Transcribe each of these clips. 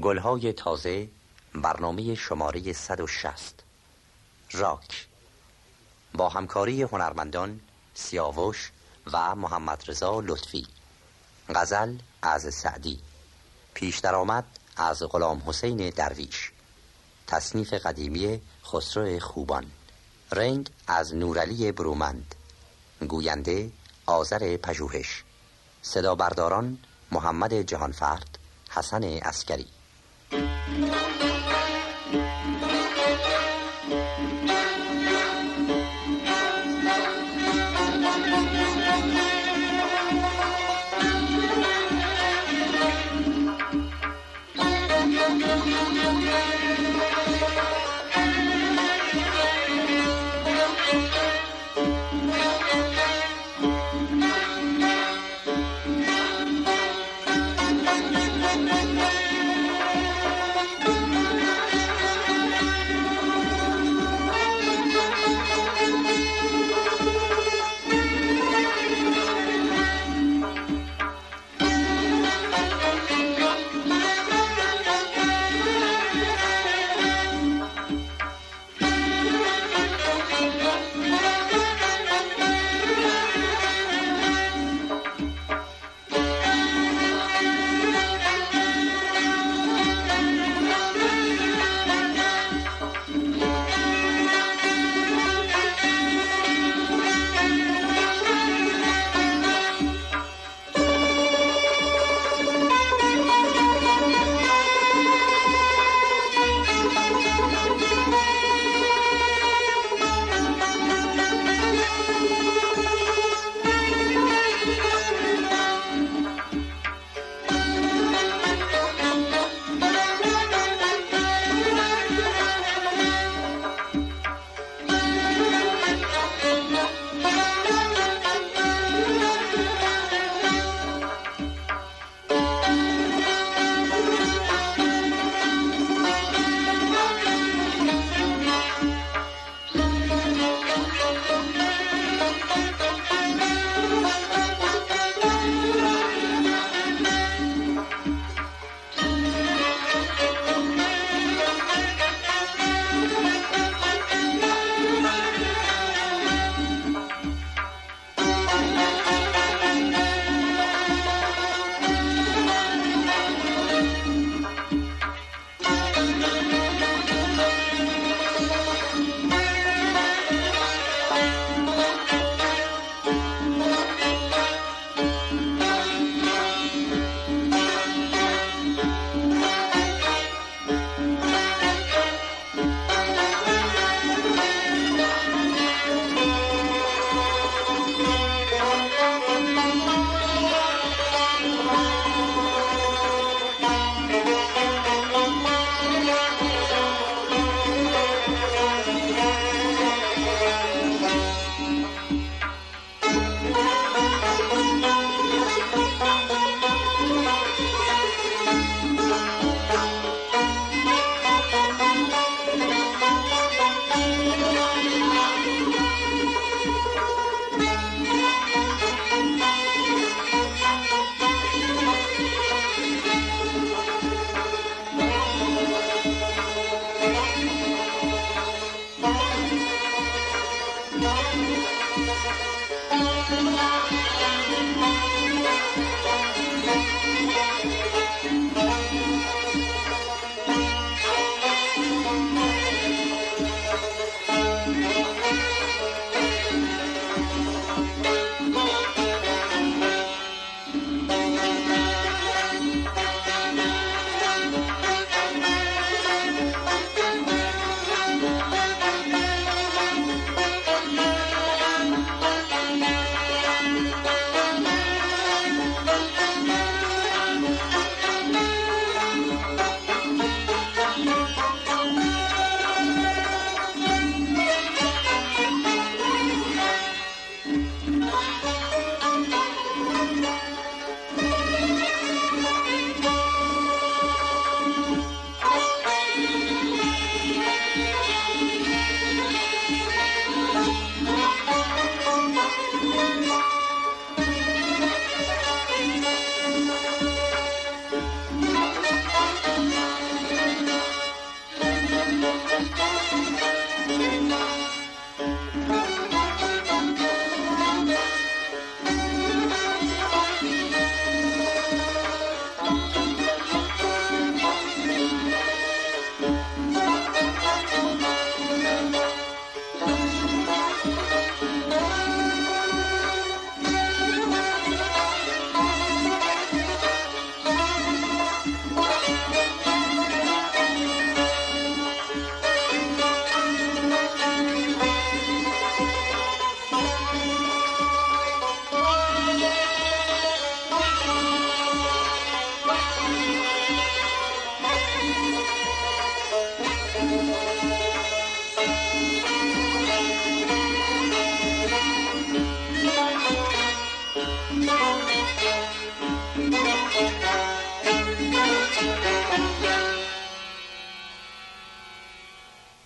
گلهای تازه برنامه شماره 160 راک. با همکاری هنرمندان سیاوش و محمد رضا لطفی. غزل از سعدی. پیش درآمد از غلام حسین درویش. تصنیف قدیمی خسرو خوبان. رنگ از نورعلی برومند. گوینده آذر پژوهش. صدا برداران محمد جهانفرد حسن اسکری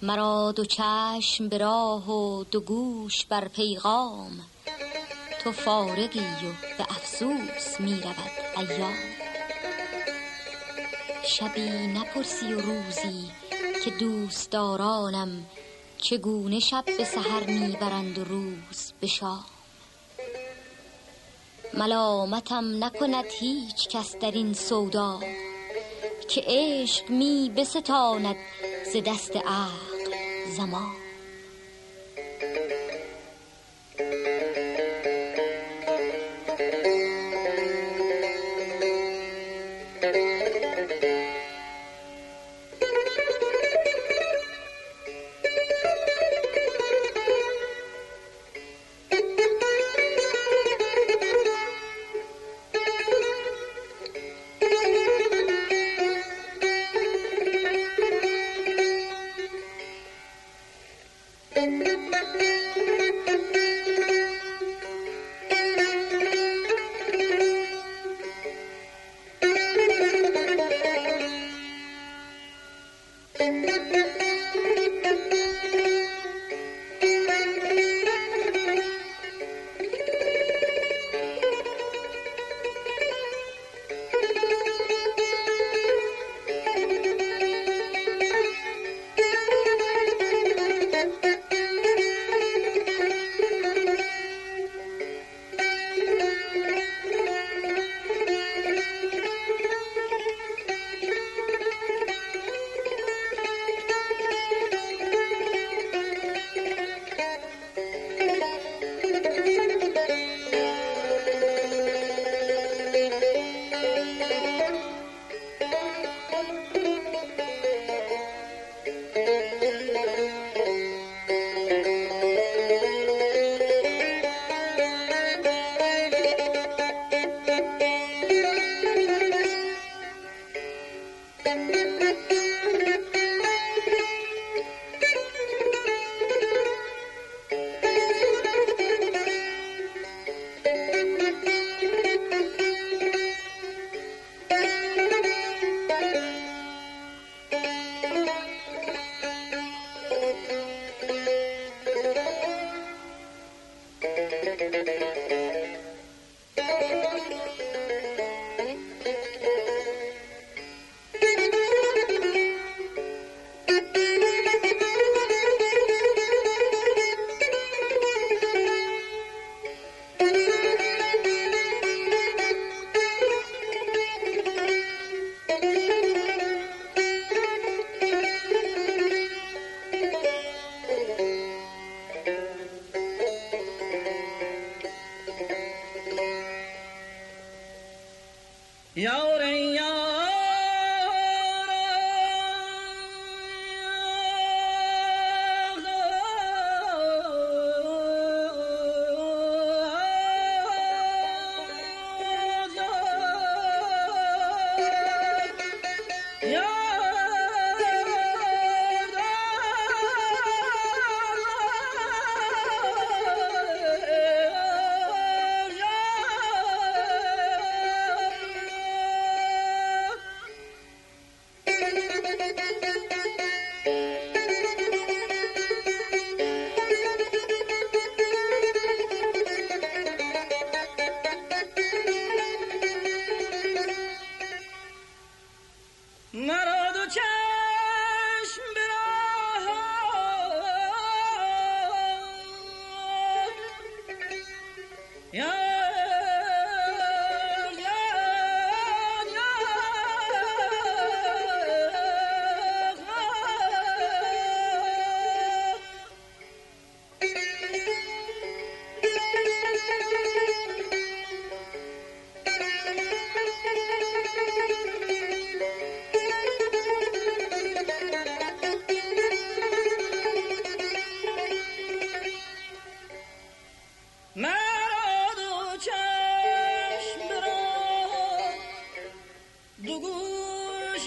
مرا دو چشم به راه و دو گوش بر پیغام. تو فارغی و به افسوس می رود ایام. شبی نپرسی و روزی که دوستدارانم چگونه شب به سحر می‌برند و روز به شام. ملامتم نکند هیچ کس در این سودا که عشق می بستاند ز دست عقل زمان تو Yo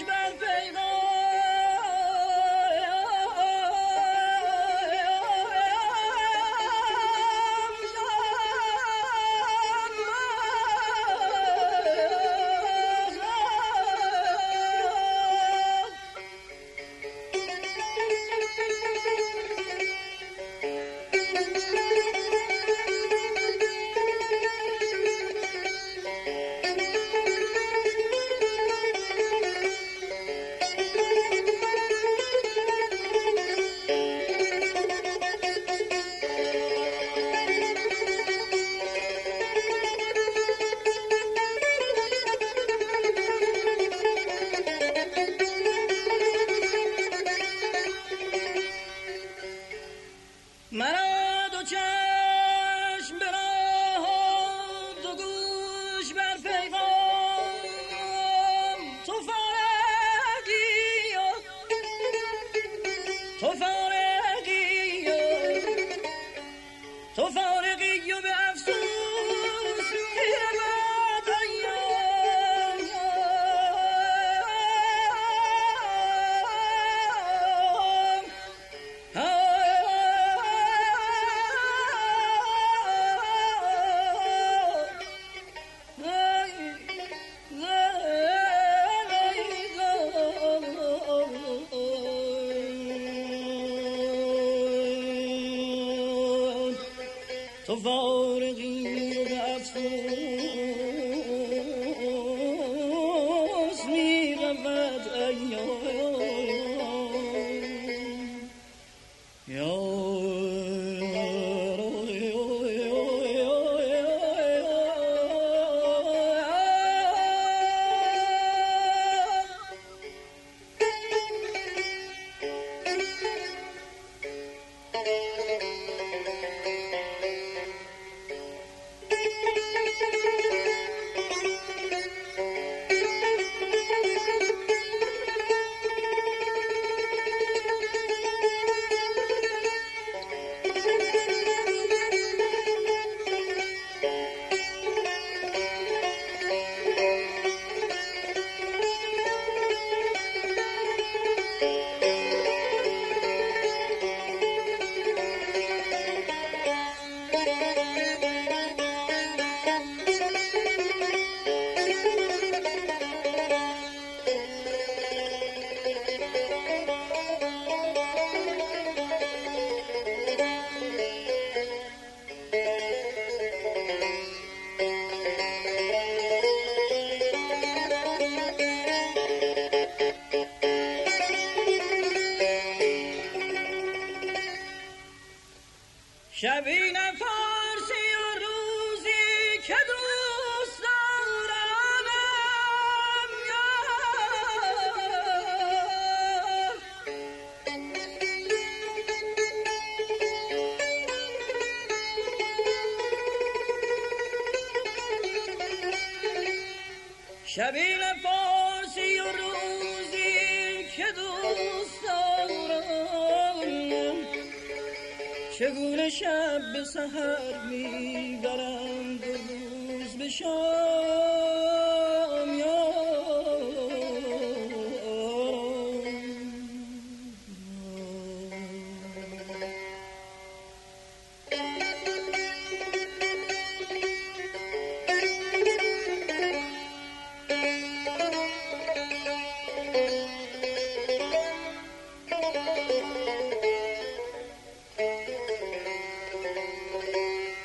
Beymen Beymen Mara فارغی و افسوس شبین فارسی و روزی که دوست دارم چگونه شب به سهر می‌برند روز به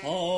ملامتم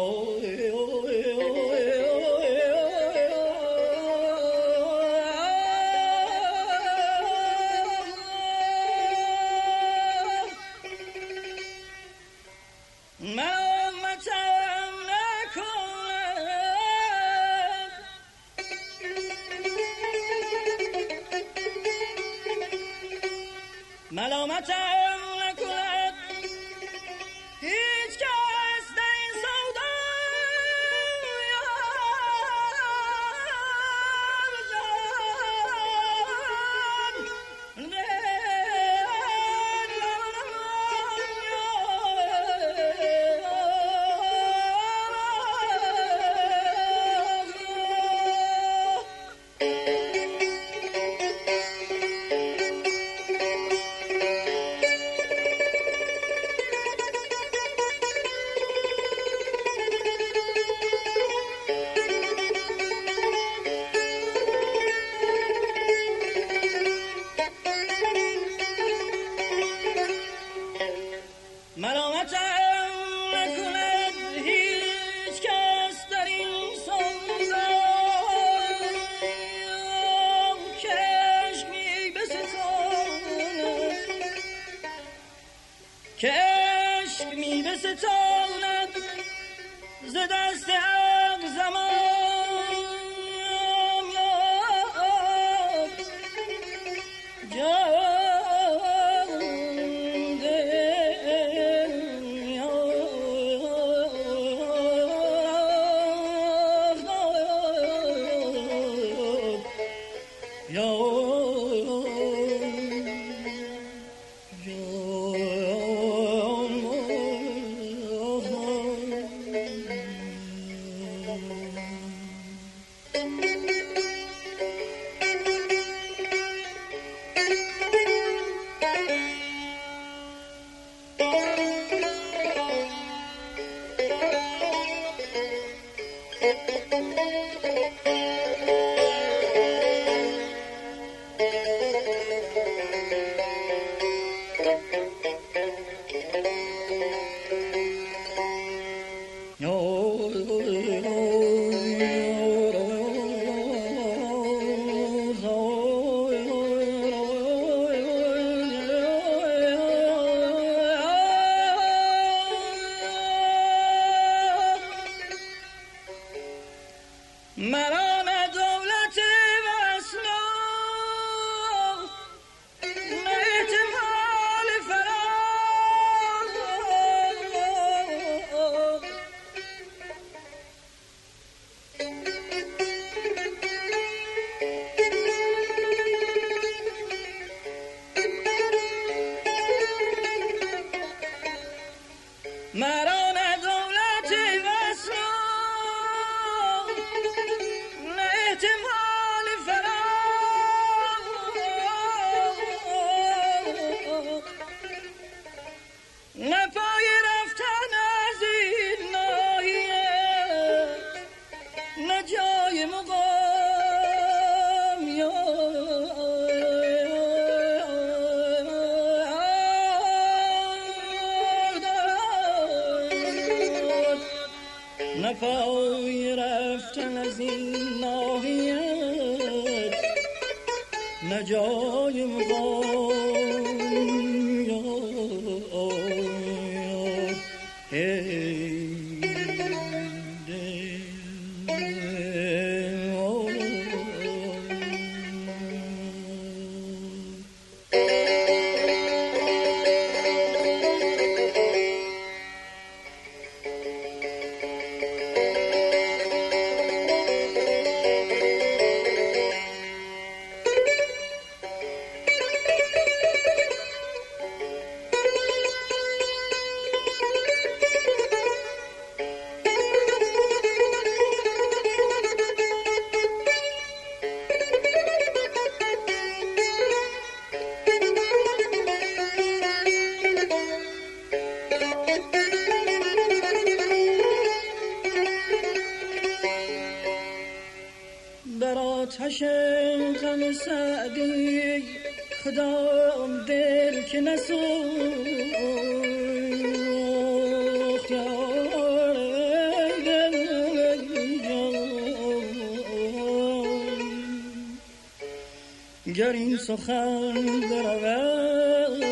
گر این سخن برود.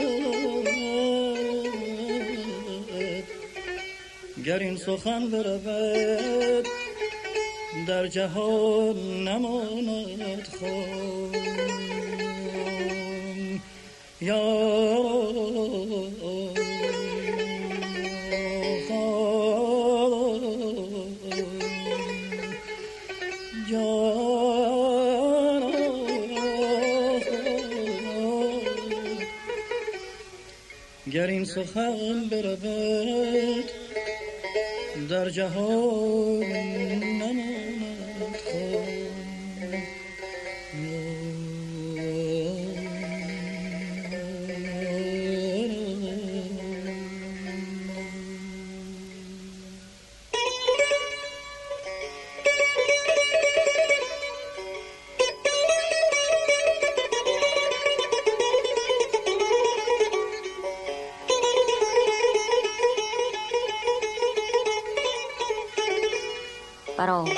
گر این سخن برود. در جهان نماند خام یا سخن برود در جهان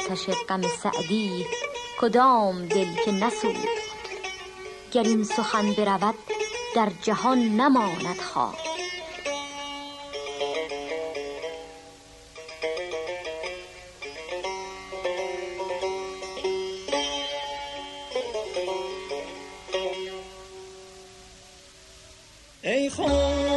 آتش غم سعدی کدام دل که نسوخت گر این سخن برود در جهان نماند خواب. ای خسرو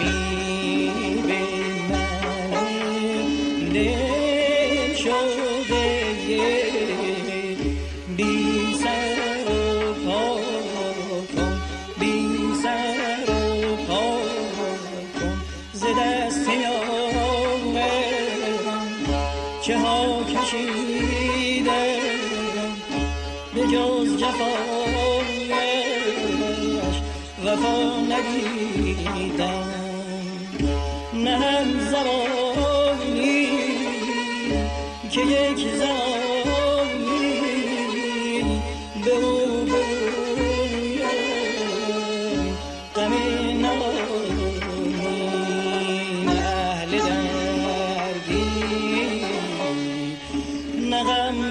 me.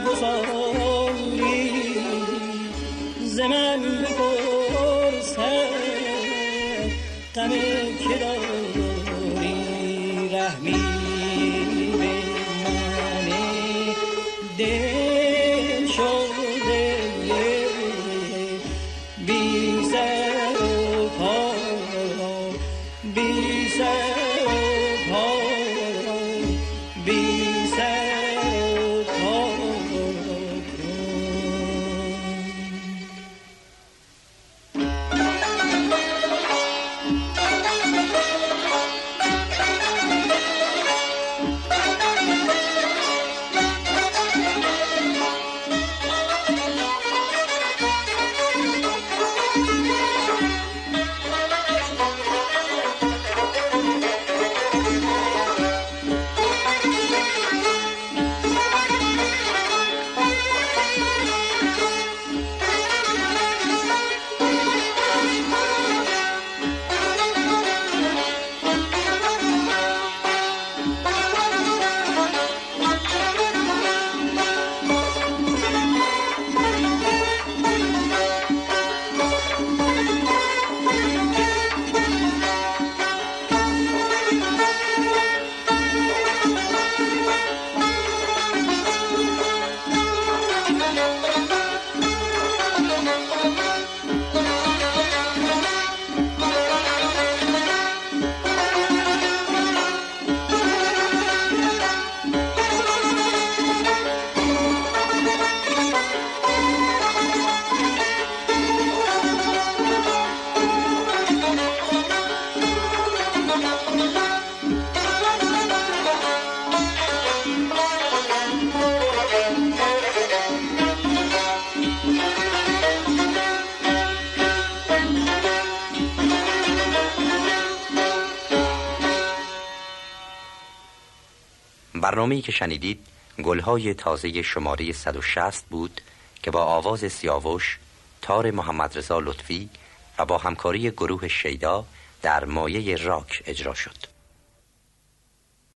so برنامه‌ای که شنیدید گلهای تازه شماره 160 بود که با آواز سیاوش، تار محمد رضا لطفی و با همکاری گروه شیدا در مایه راک اجرا شد.